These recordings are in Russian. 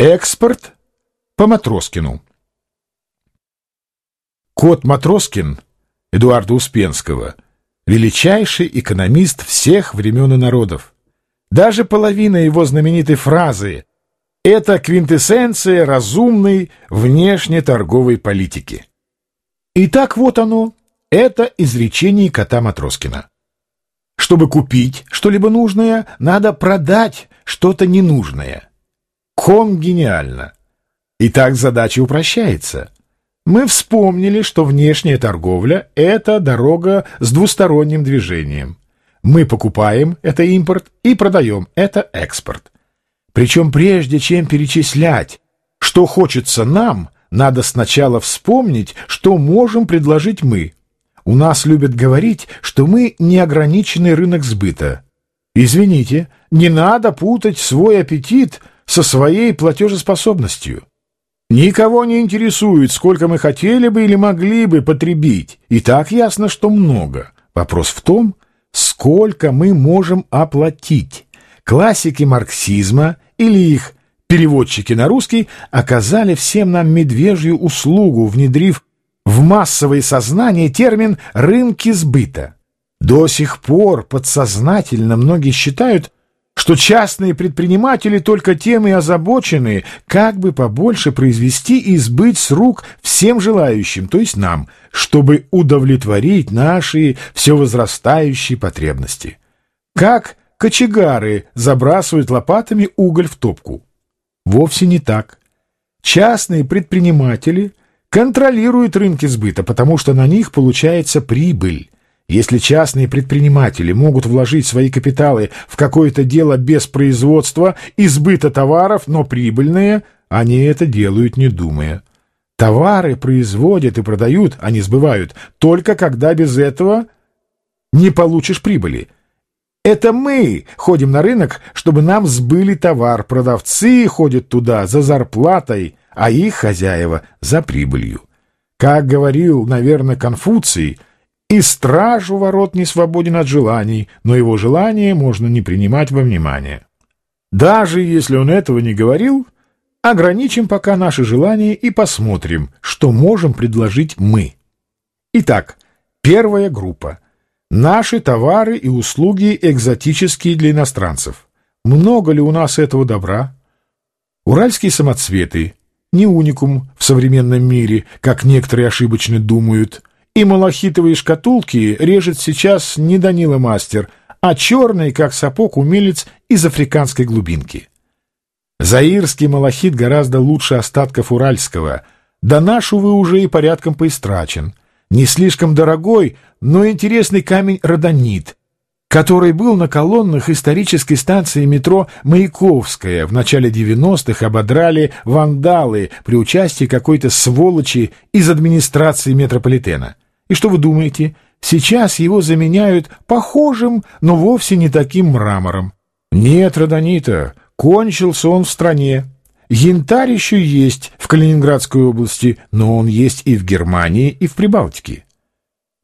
Экспорт по Матроскину. Кот Матроскин Эдуарда Успенского величайший экономист всех времен и народов. Даже половина его знаменитой фразы — это квинтэссенция разумной внешнеторговой политики. Итак, вот оно, это изречение кота Матроскина. Чтобы купить что-либо нужное, надо продать что-то ненужное. Ком гениально. Итак, задача упрощается. Мы вспомнили, что внешняя торговля — это дорога с двусторонним движением. Мы покупаем — это импорт, и продаем — это экспорт. Причем прежде чем перечислять, что хочется нам, надо сначала вспомнить, что можем предложить мы. У нас любят говорить, что мы неограниченный рынок сбыта. Извините, не надо путать свой аппетит со своей платежеспособностью. Никого не интересует, сколько мы хотели бы или могли бы потребить. И так ясно, что много. Вопрос в том, сколько мы можем оплатить. Классики марксизма или их переводчики на русский оказали всем нам медвежью услугу, внедрив в массовое сознание термин «рынки сбыта». До сих пор подсознательно многие считают, что частные предприниматели только тем и озабочены, как бы побольше произвести и сбыть с рук всем желающим, то есть нам, чтобы удовлетворить наши все возрастающие потребности. Как кочегары забрасывают лопатами уголь в топку. Вовсе не так. Частные предприниматели контролируют рынки сбыта, потому что на них получается прибыль. Если частные предприниматели могут вложить свои капиталы в какое-то дело без производства и сбыта товаров, но прибыльные, они это делают не думая. Товары производят и продают, а не сбывают, только когда без этого не получишь прибыли. Это мы ходим на рынок, чтобы нам сбыли товар, продавцы ходят туда за зарплатой, а их хозяева за прибылью. Как говорил, наверное, Конфуций, и стражу ворот не свободен от желаний, но его желание можно не принимать во внимание. Даже если он этого не говорил, ограничим пока наши желания и посмотрим, что можем предложить мы. Итак, первая группа. Наши товары и услуги экзотические для иностранцев. Много ли у нас этого добра? Уральские самоцветы, не уникум в современном мире, как некоторые ошибочно думают. И малахитовые шкатулки режет сейчас не Данила Мастер, а черный, как сапог, умелец из африканской глубинки. Заирский малахит гораздо лучше остатков уральского, да наш, увы, уже и порядком поистрачен. Не слишком дорогой, но интересный камень родонит, который был на колоннах исторической станции метро «Маяковская». В начале 90-х ободрали вандалы при участии какой-то сволочи из администрации метрополитена. И что вы думаете? Сейчас его заменяют похожим, но вовсе не таким мрамором. Нет, Родонита, кончился он в стране. Янтарь еще есть в Калининградской области, но он есть и в Германии, и в Прибалтике.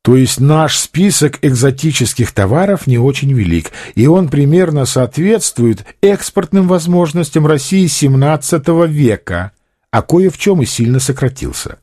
То есть наш список экзотических товаров не очень велик, и он примерно соответствует экспортным возможностям России XVII века, а кое в чем и сильно сократился.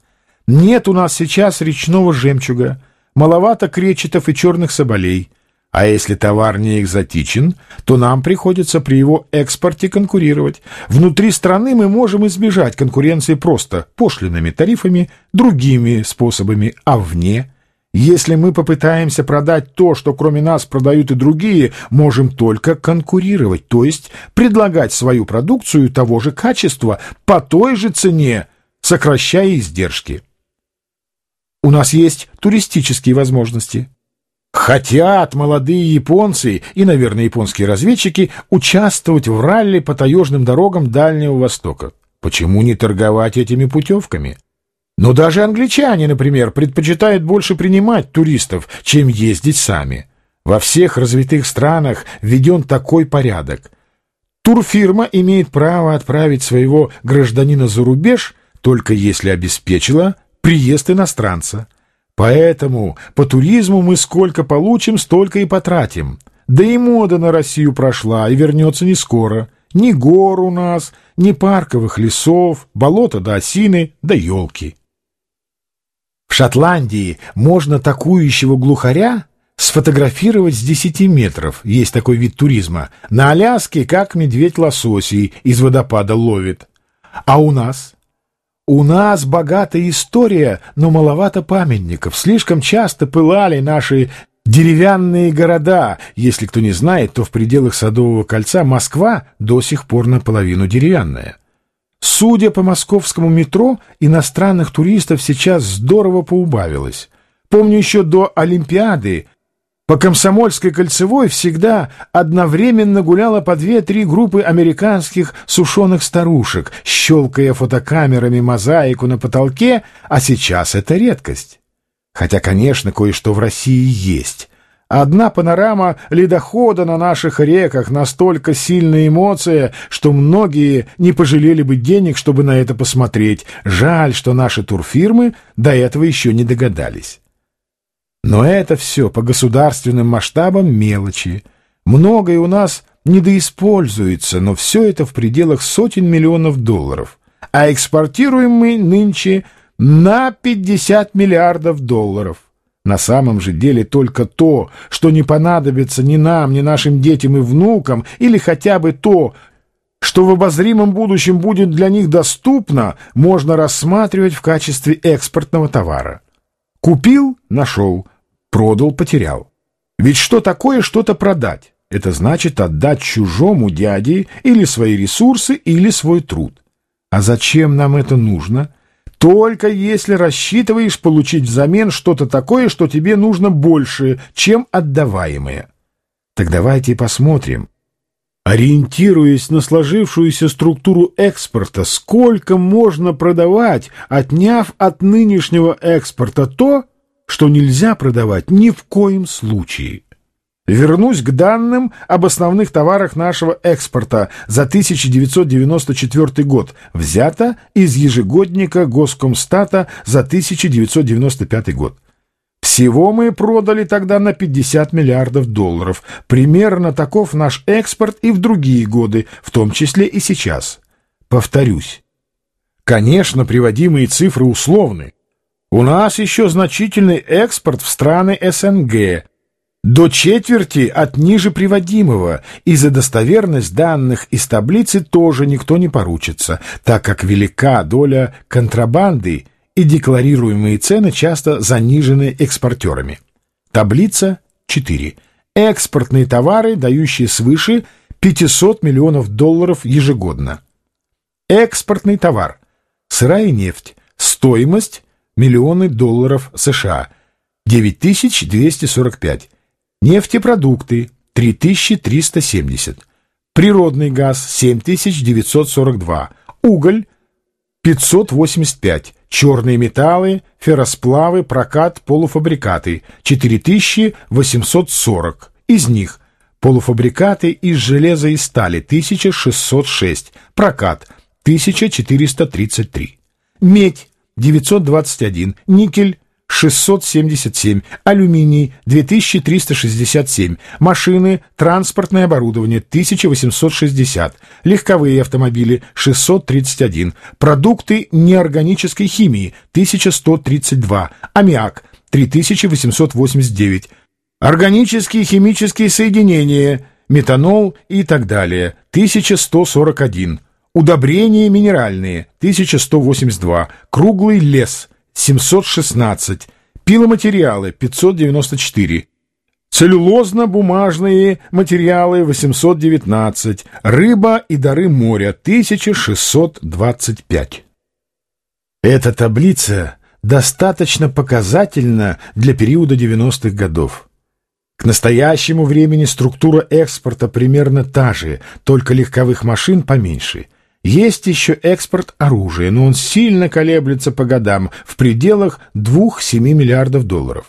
Нет у нас сейчас речного жемчуга, маловато кречетов и черных соболей, а если товар не экзотичен, то нам приходится при его экспорте конкурировать. Внутри страны мы можем избежать конкуренции просто пошлинными тарифами, другими способами, а вне – если мы попытаемся продать то, что кроме нас продают и другие, можем только конкурировать, то есть предлагать свою продукцию того же качества по той же цене, сокращая издержки. У нас есть туристические возможности. Хотят молодые японцы и, наверное, японские разведчики участвовать в ралли по таежным дорогам Дальнего Востока. Почему не торговать этими путевками? Но даже англичане, например, предпочитают больше принимать туристов, чем ездить сами. Во всех развитых странах введен такой порядок. Турфирма имеет право отправить своего гражданина за рубеж, только если обеспечила приезд иностранца. Поэтому по туризму мы сколько получим, столько и потратим. Да и мода на Россию прошла и вернется не скоро. Ни гор у нас, ни парковых лесов, болота до осины, да елки. В Шотландии можно такующего глухаря сфотографировать с 10 метров, есть такой вид туризма. На Аляске, как медведь лососей из водопада ловит. А у нас? У нас богатая история, но маловато памятников. Слишком часто пылали наши деревянные города. Если кто не знает, то в пределах Садового кольца Москва до сих пор наполовину деревянная. Судя по московскому метро, иностранных туристов сейчас здорово поубавилось. Помню еще до Олимпиады по Комсомольской кольцевой всегда одновременно гуляло по две-три группы американских сушеных старушек, щелкая фотокамерами мозаику на потолке, а сейчас это редкость. Хотя, конечно, кое-что в России есть. Одна панорама ледохода на наших реках настолько сильная эмоция, что многие не пожалели бы денег, чтобы на это посмотреть. Жаль, что наши турфирмы до этого еще не догадались. Но это все по государственным масштабам мелочи. Многое у нас недоиспользуется, но все это в пределах сотен миллионов долларов. А экспортируем мы нынче на 50 миллиардов долларов. На самом же деле только то, что не понадобится ни нам, ни нашим детям и внукам, или хотя бы то, что в обозримом будущем будет для них доступно, можно рассматривать в качестве экспортного товара. Купил – нашел, продал – потерял. Ведь что такое что-то продать? Это значит отдать чужому дяде или свои ресурсы, или свой труд. А зачем нам это нужно? Только если рассчитываешь получить взамен что-то такое, что тебе нужно больше, чем отдаваемое. Так давайте посмотрим, Ориентируясь на сложившуюся структуру экспорта, сколько можно продавать, отняв от нынешнего экспорта то, что нельзя продавать ни в коем случае. Вернусь к данным об основных товарах нашего экспорта за 1994 год, взято из ежегодника Госкомстата за 1995 год. Всего мы продали тогда на 50 миллиардов долларов. Примерно таков наш экспорт и в другие годы, в том числе и сейчас. Повторюсь. Конечно, приводимые цифры условны. У нас еще значительный экспорт в страны СНГ, до четверти от ниже приводимого, и за достоверность данных из таблицы тоже никто не поручится, так как велика доля контрабанды и декларируемые цены часто занижены экспортерами. Таблица 4. Экспортные товары, дающие свыше 500 миллионов долларов ежегодно. Экспортный товар. Сырая нефть. Стоимость – миллионы долларов США. 9245. Нефтепродукты – 3370. Природный газ – 7942. Уголь – 585 черные металлы, ферросплавы, прокат, полуфабрикаты – 4840. Из них полуфабрикаты из железа и стали – 1606, прокат – 1433. Медь – 921, никель 677, алюминий 2367, машины, транспортное оборудование 1860, легковые автомобили 631, продукты неорганической химии 1132, аммиак 3889, органические химические соединения, метанол и так далее 1141, удобрения минеральные 1182, круглый лес 716, пиломатериалы 594, целлюлозно-бумажные материалы 819, рыба и дары моря 1625. Эта таблица достаточно показательна для периода 90-х годов. К настоящему времени структура экспорта примерно та же, только легковых машин поменьше – есть еще экспорт оружия, но он сильно колеблется по годам, в пределах 2-7 миллиардов долларов.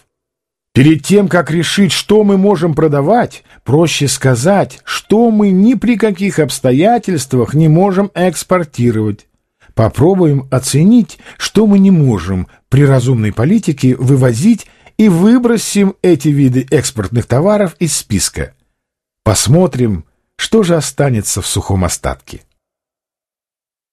Перед тем, как решить, что мы можем продавать, проще сказать, что мы ни при каких обстоятельствах не можем экспортировать. Попробуем оценить, что мы не можем при разумной политике вывозить и выбросим эти виды экспортных товаров из списка. Посмотрим, что же останется в сухом остатке?